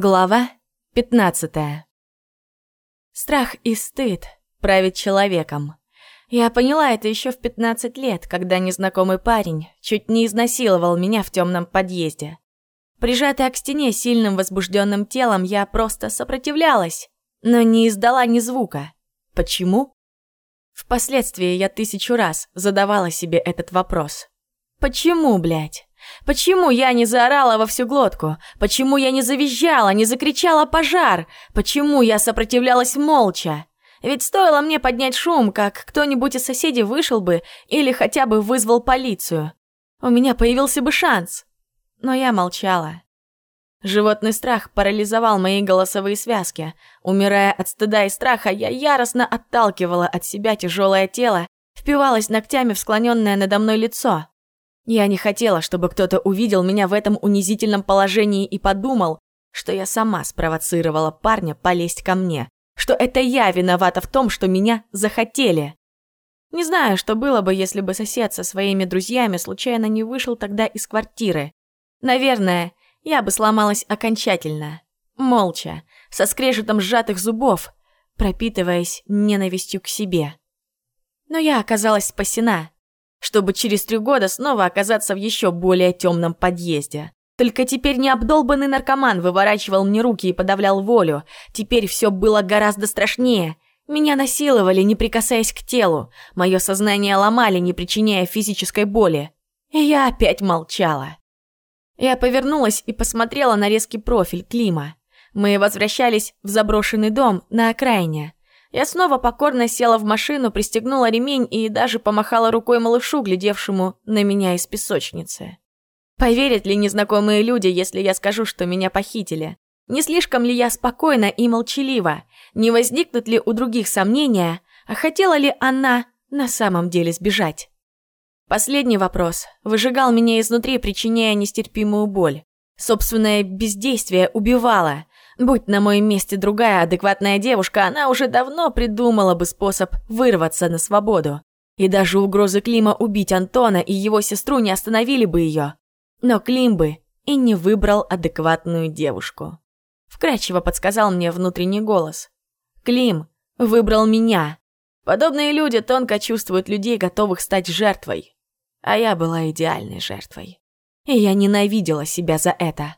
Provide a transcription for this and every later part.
Глава 15 Страх и стыд правят человеком. Я поняла это еще в 15 лет, когда незнакомый парень чуть не изнасиловал меня в темном подъезде. Прижатая к стене сильным возбужденным телом, я просто сопротивлялась, но не издала ни звука. Почему? Впоследствии я тысячу раз задавала себе этот вопрос. Почему, блядь? Почему я не заорала во всю глотку? Почему я не завизжала, не закричала «пожар»? Почему я сопротивлялась молча? Ведь стоило мне поднять шум, как кто-нибудь из соседей вышел бы или хотя бы вызвал полицию. У меня появился бы шанс. Но я молчала. Животный страх парализовал мои голосовые связки. Умирая от стыда и страха, я яростно отталкивала от себя тяжелое тело, впивалась ногтями в склоненное надо мной лицо. Я не хотела, чтобы кто-то увидел меня в этом унизительном положении и подумал, что я сама спровоцировала парня полезть ко мне, что это я виновата в том, что меня захотели. Не знаю, что было бы, если бы сосед со своими друзьями случайно не вышел тогда из квартиры. Наверное, я бы сломалась окончательно, молча, со скрежетом сжатых зубов, пропитываясь ненавистью к себе. Но я оказалась спасена чтобы через три года снова оказаться в еще более темном подъезде. Только теперь не обдолбанный наркоман выворачивал мне руки и подавлял волю. Теперь все было гораздо страшнее. Меня насиловали, не прикасаясь к телу. Мое сознание ломали, не причиняя физической боли. И я опять молчала. Я повернулась и посмотрела на резкий профиль Клима. Мы возвращались в заброшенный дом на окраине. Я снова покорно села в машину, пристегнула ремень и даже помахала рукой малышу, глядевшему на меня из песочницы. Поверят ли незнакомые люди, если я скажу, что меня похитили? Не слишком ли я спокойна и молчалива? Не возникнут ли у других сомнения, а хотела ли она на самом деле сбежать? Последний вопрос выжигал меня изнутри, причиняя нестерпимую боль. Собственное бездействие убивало. Будь на моем месте другая адекватная девушка, она уже давно придумала бы способ вырваться на свободу. И даже угрозы Клима убить Антона и его сестру не остановили бы ее. Но Клим бы и не выбрал адекватную девушку. Вкрадчиво подсказал мне внутренний голос. Клим выбрал меня. Подобные люди тонко чувствуют людей, готовых стать жертвой. А я была идеальной жертвой. И я ненавидела себя за это.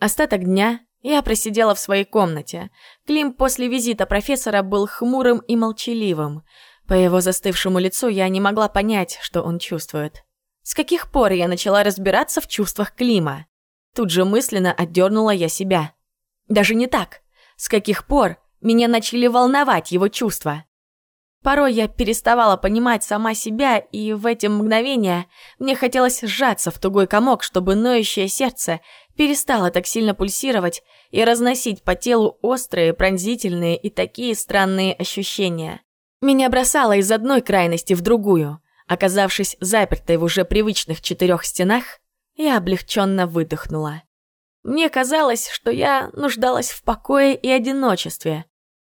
Остаток дня я просидела в своей комнате. Клим после визита профессора был хмурым и молчаливым. По его застывшему лицу я не могла понять, что он чувствует. С каких пор я начала разбираться в чувствах Клима? Тут же мысленно отдернула я себя. Даже не так. С каких пор меня начали волновать его чувства? Порой я переставала понимать сама себя, и в эти мгновения мне хотелось сжаться в тугой комок, чтобы ноющее сердце перестало так сильно пульсировать и разносить по телу острые, пронзительные и такие странные ощущения. Меня бросало из одной крайности в другую. Оказавшись запертой в уже привычных четырех стенах, я облегченно выдохнула. Мне казалось, что я нуждалась в покое и одиночестве.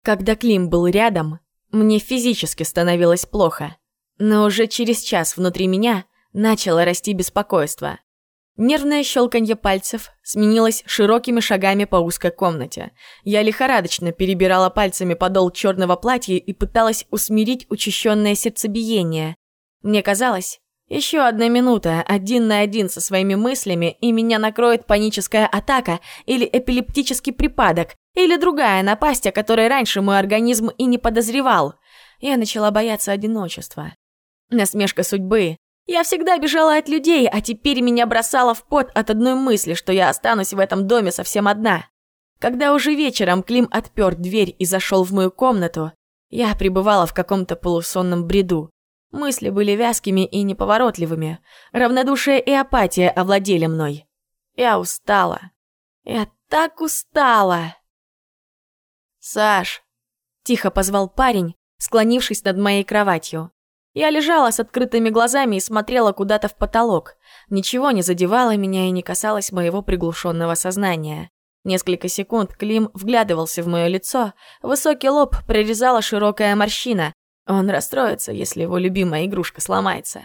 Когда Клим был рядом, мне физически становилось плохо. Но уже через час внутри меня начало расти беспокойство. Нервное щелканье пальцев сменилось широкими шагами по узкой комнате. Я лихорадочно перебирала пальцами подол черного платья и пыталась усмирить учащенное сердцебиение. Мне казалось, еще одна минута, один на один со своими мыслями, и меня накроет паническая атака или эпилептический припадок, или другая напасть, о которой раньше мой организм и не подозревал. Я начала бояться одиночества. Насмешка судьбы, я всегда бежала от людей, а теперь меня бросало в пот от одной мысли, что я останусь в этом доме совсем одна. Когда уже вечером Клим отпер дверь и зашел в мою комнату, я пребывала в каком-то полусонном бреду. Мысли были вязкими и неповоротливыми. Равнодушие и апатия овладели мной. Я устала. Я так устала. «Саш!» – тихо позвал парень, склонившись над моей кроватью. Я лежала с открытыми глазами и смотрела куда-то в потолок. Ничего не задевало меня и не касалось моего приглушенного сознания. Несколько секунд Клим вглядывался в мое лицо, высокий лоб прорезала широкая морщина. Он расстроится, если его любимая игрушка сломается.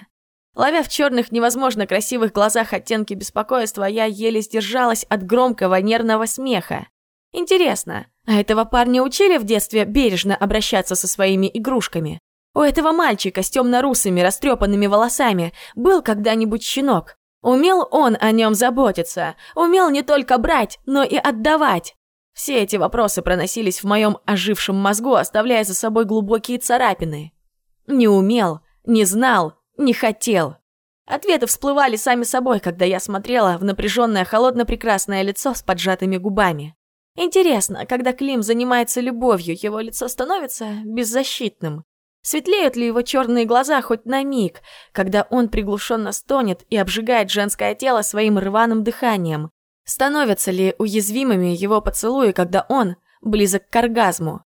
Ловя в черных невозможно красивых глазах оттенки беспокойства, я еле сдержалась от громкого нервного смеха. Интересно, а этого парня учили в детстве бережно обращаться со своими игрушками? У этого мальчика с темно-русыми растрепанными волосами был когда-нибудь щенок. Умел он о нем заботиться, умел не только брать, но и отдавать. Все эти вопросы проносились в моем ожившем мозгу, оставляя за собой глубокие царапины. Не умел, не знал, не хотел. Ответы всплывали сами собой, когда я смотрела в напряженное холодно-прекрасное лицо с поджатыми губами. Интересно, когда Клим занимается любовью, его лицо становится беззащитным. Светлеют ли его черные глаза хоть на миг, когда он приглушенно стонет и обжигает женское тело своим рваным дыханием? Становятся ли уязвимыми его поцелуи, когда он близок к оргазму?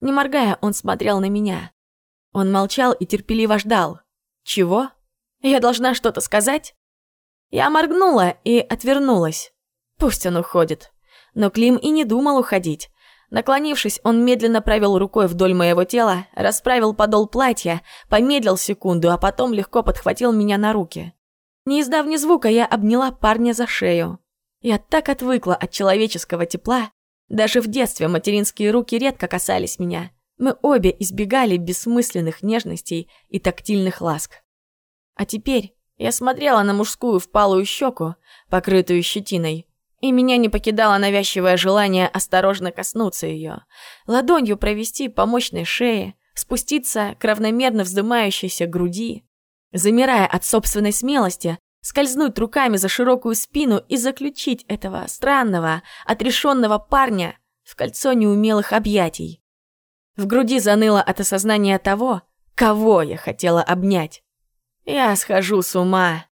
Не моргая, он смотрел на меня. Он молчал и терпеливо ждал. Чего? Я должна что-то сказать? Я моргнула и отвернулась. Пусть он уходит. Но Клим и не думал уходить. Наклонившись, он медленно провел рукой вдоль моего тела, расправил подол платья, помедлил секунду, а потом легко подхватил меня на руки. Не издав ни звука, я обняла парня за шею. Я так отвыкла от человеческого тепла. Даже в детстве материнские руки редко касались меня. Мы обе избегали бессмысленных нежностей и тактильных ласк. А теперь я смотрела на мужскую впалую щеку, покрытую щетиной, и меня не покидало навязчивое желание осторожно коснуться ее, ладонью провести по мощной шее, спуститься к равномерно вздымающейся груди. Замирая от собственной смелости, скользнуть руками за широкую спину и заключить этого странного, отрешенного парня в кольцо неумелых объятий. В груди заныло от осознания того, кого я хотела обнять. Я схожу с ума.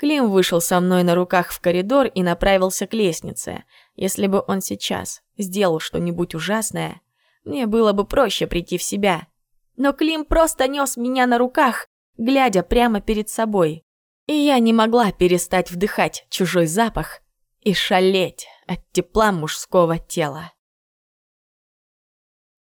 Клим вышел со мной на руках в коридор и направился к лестнице. Если бы он сейчас сделал что-нибудь ужасное, мне было бы проще прийти в себя. Но Клим просто нес меня на руках, глядя прямо перед собой. И я не могла перестать вдыхать чужой запах и шалеть от тепла мужского тела.